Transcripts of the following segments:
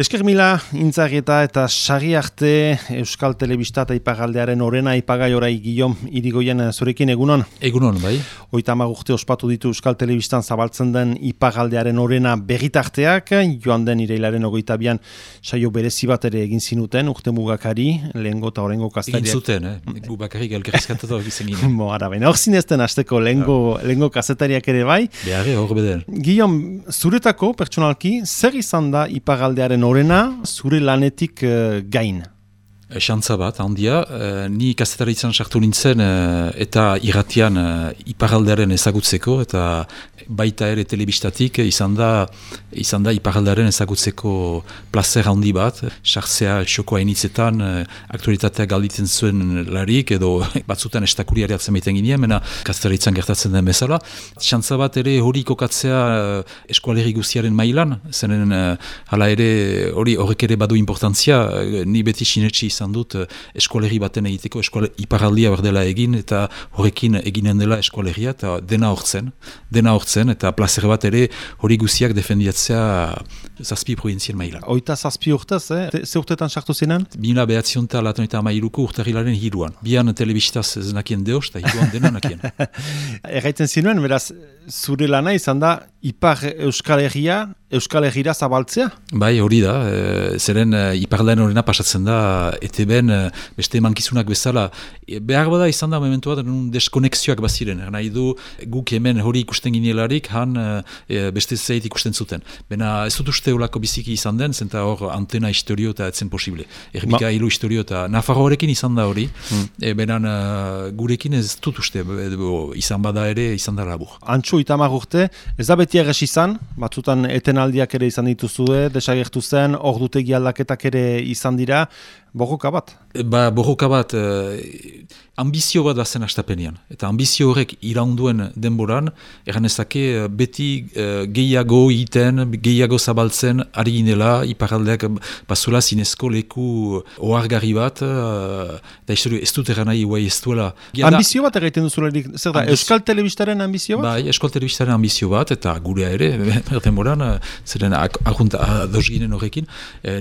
Esker mila, intzageta eta sari arte Euskal Telebista eta Ipagaldearen orena ipagai orai gilom irigoien zurekin egunon. Egunon, bai. Oita magurte ospatu ditu Euskal Telebistan zabaltzen den Ipagaldearen orena begitarteak, joan den ireilaren ogoita bian saio berezi bat ere egin zinuten, urte mugakari, lehengo eta orengo kastariak. Egin zuten, eh? Gu bakarrik elkerrizkatatu egizien ginen. Bo, ara, baina hor zinezten azteko lehengo, lehengo kasetariak ere bai. Beharri, hor beden. Gilom, zuretako, pertsonalki, zer izan da Ipagaldearen orena zure lanetik uh, gain? Xantza bat, handia, uh, ni kasetaritzen sartu nintzen uh, eta irratian uh, iparaldearen ezagutzeko eta baita ere telebistatik izan da, izan da iparaldearen ezagutzeko placer handi bat, sartzea xoko hainitzetan uh, aktualitatea galditzen zuen larik edo batzutan estakuri ariatzen baiten ginean, mena kasetaritzen gertatzen den bezala. Xantza bat ere hori kokatzea eskualerri guziaren mailan, zenen hala ere hori horrek ere badu importantzia, ni beti sinetsi izan dut uh, eskoleri baten egiteko eskoale iparaldia berdela egin eta horrekin eginen dela eskoleria eta dena hortzen, dena hortzen eta placer bat ere hori guziak defendiatzea zazpi provinzien maila. Oita zazpi urtez, eh? Ze urtetan sartu zinen? Bina behatzion eta laten eta mailuko urtarilaren hiruan. Bian telebistaz ez nakien deoz eta hiruan dena nakien. Erraiten zinuen, beraz, zure lana izan da Ipar Euskal Herria, Euskal Herriera zabaltzea? Bai, hori da. E, zeren e, Iparlean horrena pasatzen da, ete ben, e, beste emankizunak bezala. E, behar bada izan da momentu bat, deskonexioak baziren. Nahi du, guk hemen hori ikusten ginelarik, han e, beste zeit ikusten zuten. Bena ez dut uste olako biziki izan den, zenta hor antena historio eta etzen posible. Erbika Ma... hilo historio eta Nafarro horrekin izan da hori. Hmm. E, benan gurekin ez dut uste, izan bada ere, izan da labur. Antxo, itamar urte, ez da beti eges izan, batzutan etenaldiak ere izan dituzue, desagertu zen, ordutegi aldaketak ere izan dira, borroka bat? Ba, borroka bat, eh, ambizio bat bazen astapenean. Eta ambizio horrek iraunduen denboran, eran ezake eh, beti eh, gehiago iten, gehiago zabaltzen, ari ginela, iparaldeak basula zinezko leku oargarri bat, uh, eta historio ez dut eran nahi, guai ez duela. Ambizio bat egiten duzulerik, zer da, Euskal Telebistaren ambizio bat? Bai, Euskal Telebistaren ambizio bat, eta gurea ere, denboran, zeren ahunt ados ginen horrekin,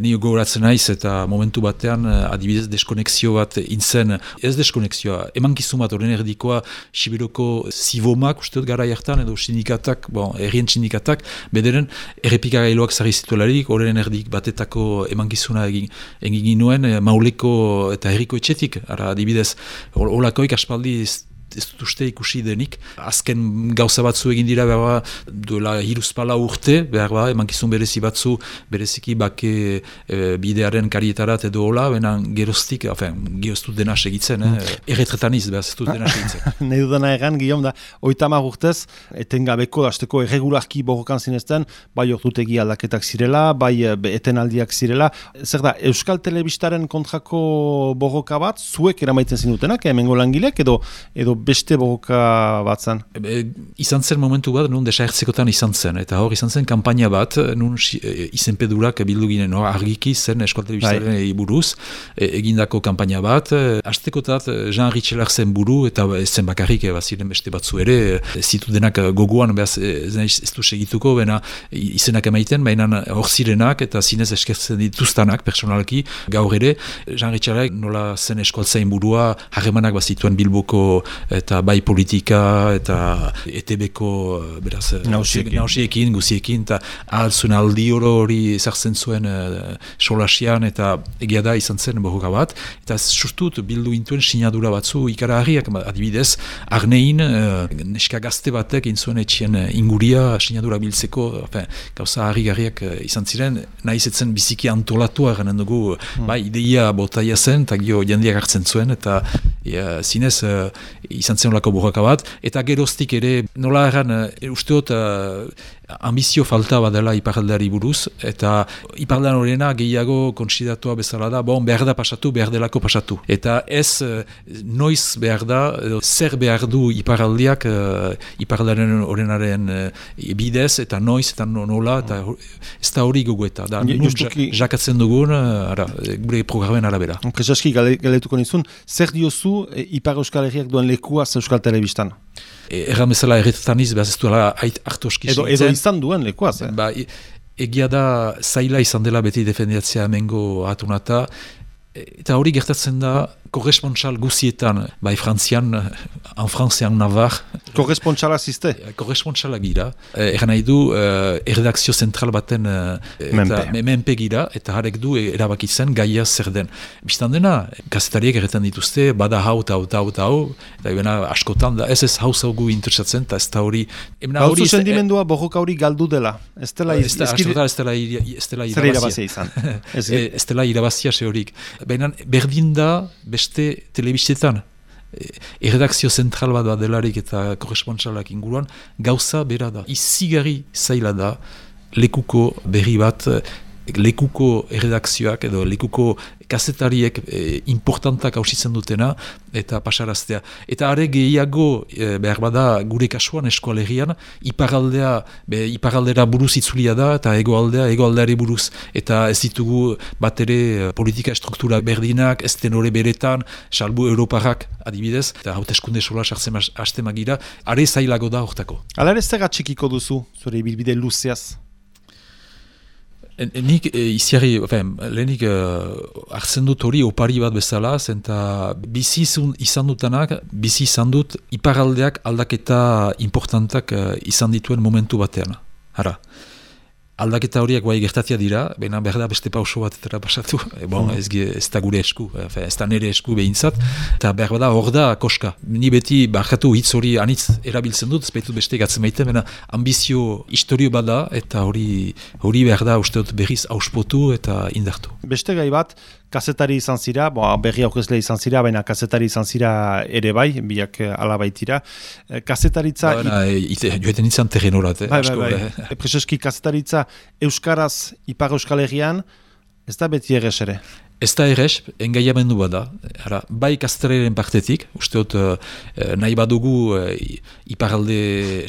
ni gogoratzen naiz eta momentu batean batean, adibidez, deskonexio bat intzen, ez deskonexioa, eman bat horren erdikoa, Sibiroko zivomak, usteot gara jartan, edo sindikatak, bon, errien sindikatak, bederen, errepika gailoak zari zituelarik, horren erdik batetako eman egin, egin ginuen, mauleko eta herriko etxetik, ara adibidez, holakoik aspaldi ez dut uste ikusi denik. Azken gauza batzu egin dira behar ba, duela hiruzpala urte, behar ba, emankizun berezi batzu, bereziki bake e, bidearen karietarat edo hola, benan geroztik, afen, geroztut dena segitzen, eh? Mm. erretretaniz, behar ez dut dena segitzen. Nahi dudana egan, Guillaume, da, oitama urtez, etengabeko, azteko erregularki borrokan zinezten, bai ordutegi aldaketak zirela, bai e, etenaldiak zirela. Zer da, Euskal Telebistaren kontrako borroka bat, zuek eramaiten zindutenak, hemengo langilek, edo, edo beste boka bat zen? E, izan zen momentu bat, nun desahertzekotan izan zen, eta hor izan zen kampaina bat, nun e, izenpedurak bildu ginen, no, argiki zen eskualtelebizaren bai. buruz, e, egindako kampaina bat, e, astekotat Jean Ritchelar zen buru, eta ez zen bakarrik, e, baziren beste batzu ere, e, zitu denak gogoan, behaz, ez, ez du segituko, bena izenak emaiten, baina hor zirenak, eta zinez eskertzen dituztanak, personalki, gaur ere, Jean Ritchelar nola zen eskualtzain burua, harremanak bazituen bilboko eta bai politika eta ETB-ko eh, beraz eh, nausiekin, guziekin eta altzuen aldi oro hori zartzen zuen uh, solasian eta egia da izan zen borroka bat. Eta surtut bildu intuen sinadura batzu ikara harriak adibidez arnein uh, neska gazte batek intzuen etxien inguria sinadura biltzeko enfin, gauza harri garriak uh, izan ziren. Nahiz etzen biziki antolatua garen dugu hmm. bai ideia botaia zen eta gio jendiak hartzen zuen eta ja, zinez izan zen olako bat, eta geroztik ere, nola erran, e, usteot, uh, ambizio falta bat dela iparaldeari buruz, eta iparaldean horrena gehiago konsidatua bezala da, bon, behar da pasatu, behar delako pasatu. Eta ez, noiz behar da, zer behar du iparaldiak, uh, iparaldearen horrenaren bidez, eta noiz, eta nola, eta ez da hori gogo eta, da, jakatzen dugun, ara, gure programen arabera. Kesaski, galetuko nizun, zer diozu e, Ipar Euskal Herriak duen lekuaz Euskal Telebistan? E, Erra bezala erretetan iz, behaz ez duela hartu Edo, edo izan duen lekuaz, eh? Ba, egia da zaila izan dela beti defendiatzea hemengo atunata, eta hori gertatzen da korrespontsal guzietan, bai frantzian, en frantzian navar. Korrespontsala ziste? Korrespontsala gira. Egan nahi du, uh, erredakzio zentral baten uh, menpe gira, eta harek du erabakitzen gaia zer den. Bistan dena, gazetariek erretan dituzte, bada hau, hau, hau, hau, eta ebena askotan da, ez ez hau zaugu interesatzen, eta ez da hori... Hau zu sendimendua bojoka hori galdu dela? Ez dela irabazia izan. Ez dela irabazia ze horik. Baina berdin da beste telebistetan. E, erredakzio zentral bat delarik eta korresponsалak inguruan, gauza bera da. Izigarri zaila da lekuko berri bat lekuko erredakzioak edo lekuko kasetariek e, importantak hausitzen dutena eta pasaraztea. Eta are gehiago e, behar bada gure kasuan eskoalegian iparaldea, be, iparaldera buruz itzulia da eta egoaldea, egoaldeari buruz eta ez ditugu bat ere e, politika struktura berdinak, ez den hori beretan, salbu Europarrak adibidez, eta haute eskunde sola sartzen haste magira, are zailago da hortako. Ala ez txekiko duzu, zure bilbide luzeaz? Nik e, iziari, lehenik e, hartzen dut hori opari bat bezala, zenta bizi izan dutanak, bizi izan dut iparaldeak aldaketa importantak e, izan dituen momentu batean. Hara, aldaketa horiek guai gertatia dira, baina behar da beste pauso bat etera pasatu, e, bon, mm. ez, ez da gure esku, ez da nire esku behintzat, eta behar da hor da koska. Ni beti barkatu hitz hori anitz erabiltzen dut, ez beste gatzen baita, baina ambizio historio bada, eta hori hori behar da uste dut berriz auspotu eta indartu. Beste gai bat, kazetari izan zira, bo, berri aurkezle izan zira, baina kazetari izan zira ere bai, biak eh, alabaitira. Eh, kazetaritza... Ba, ite, joeten izan terrenorat, eh? Bai, bai, bai. Prezeski kazetaritza Euskaraz Ipar Euskal Herrian, ez da beti egez ere? Ez da errez, engaiamendu bada. Ara, bai kazetararen partetik, usteot nahi badugu iparalde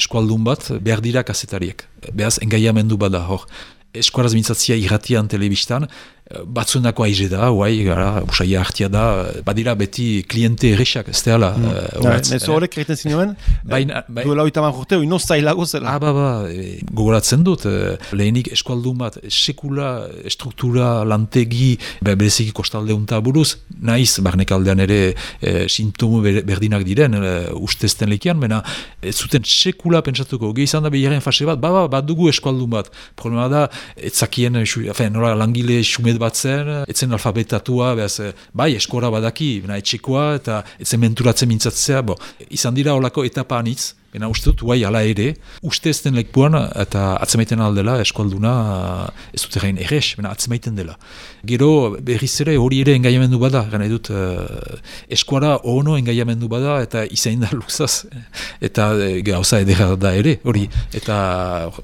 eskualdun bat, behar dira kazetariek. Behaz, engaiamendu bada, hor. Eskuaraz mintzatzia irratian telebistan, batzunako aize da, guai, gara, usaia hartia da, badira beti kliente erresak, ez da, mm. Ez horrek egiten zinuen, baina, baina, duela oita man jorteo, ino zailago zela. Ah, ba, ba, e, gogoratzen dut, e, lehenik eskualdun bat, sekula, struktura, lantegi, be, bereziki kostalde unta buruz, naiz, barnek aldean ere, e, sintomu berdinak diren, e, ustezten lekian, baina, ez zuten sekula pentsatuko, gehizan da behirren fase bat, ba, ba, bat dugu eskualdun bat, problema da, ez zakien, nora, langile xumet bat zen, etzen alfabetatua, behaz, eh, bai, eskora badaki, bena etxekoa, eta etzen menturatzen mintzatzea, bo, izan dira olako etapa anitz, Bena uste dut, guai, ala ere, uste ez den lekuan, eta atzemaiten aldela, eskualduna, ez dut egin errez, bena atzemaiten dela. Gero, berriz ere, hori ere engaiamendu bada, gana edut, uh, eskuara ono engaiamendu bada, eta izain da luzaz, eta e, gauza edera da ere, hori, eta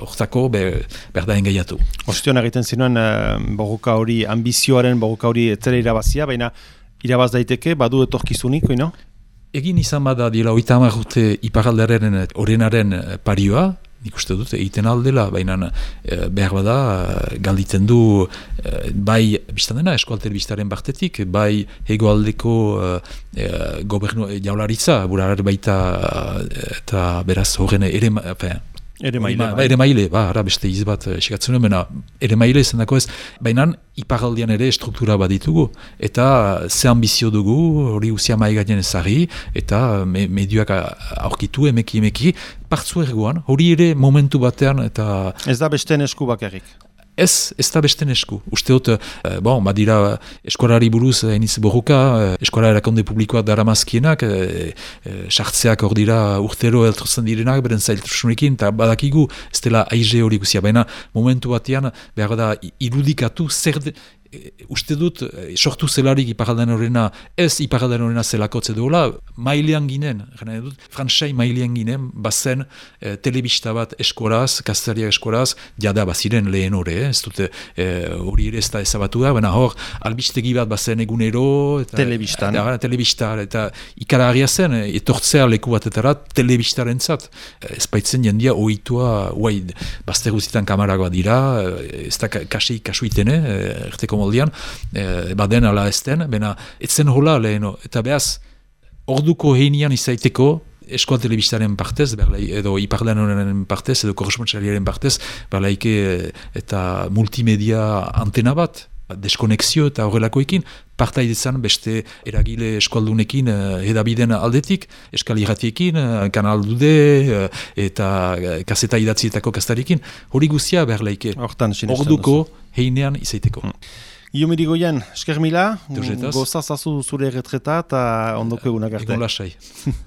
hortako berda engaiatu. Ostion egiten zinuen, uh, hori, ambizioaren bogoka hori etzera irabazia, baina irabaz daiteke, badu etorkizunik, no? Egin izan bada dira oita amarrute iparaldaren orenaren eh, parioa, nik uste dut egiten aldela, baina e, behar bada eh, galditzen du bai biztan dena eskualter biztaren bartetik, bai hegoaldeko gobernu jaularitza, burarar baita eta beraz horren ere, Ere maile. Ba, ere maile, ba, ara beste izbat esikatzen eh, duen, ere maile izan dako ez, baina iparaldian ere struktura bat ditugu, eta ze ambizio dugu, hori usia maiganen ezari, eta me, medioak aurkitu emeki emeki, partzu ergoan, hori ere momentu batean, eta... Ez da beste esku bakarrik. Ez, ez da beste esku. Dut, eh, bon, badira eskolari buruz eniz eh, borroka, eh, eskola erakonde publikoa dara mazkienak, eh, eh, sartzeak hor dira urtero eltrozen direnak, beren zailtrusunekin, eta badakigu, ez dela aize hori guzia. Baina momentu batean, behar da, irudikatu zer, E, uste dut, e, sortu zelarik iparaldan horrena, ez iparaldan horrena zelakotze duela, mailean ginen, gana dut, frantzai mailean ginen, bazen e, telebista bat eskoraz, kastaria eskoraz, jada baziren lehen hori, ez dute hori ere ez da ezabatu da, baina hor, albistegi bat bazen egunero, eta, telebistan, eta, telebista, eta ikaragarria zen, etortzea leku batetara telebistaren zat, ez baitzen jendia oitua, uai, bazte guzitan kamaragoa dira, ez da kasi kasuitene, erteko moldian, e, baden ala ezten, bena, etzen hola leheno, eta behaz, orduko heinean izaiteko, eskual telebistaren partez, berlai, edo iparlanaren partez, edo korrespontsaliaren partez, berlaike eta multimedia antena bat, deskonexio eta horrelakoekin, parta idezan beste eragile eskualdunekin uh, edabiden aldetik, eskaliratiekin, kanal dude eta kaseta idatzietako kastarekin, hori guzia behar laike. Orduko, heinean izaiteko. Hmm. Io mirigoien, esker mila, gozazazu zure erretreta eta ondoko egunak arte. Egon lasai.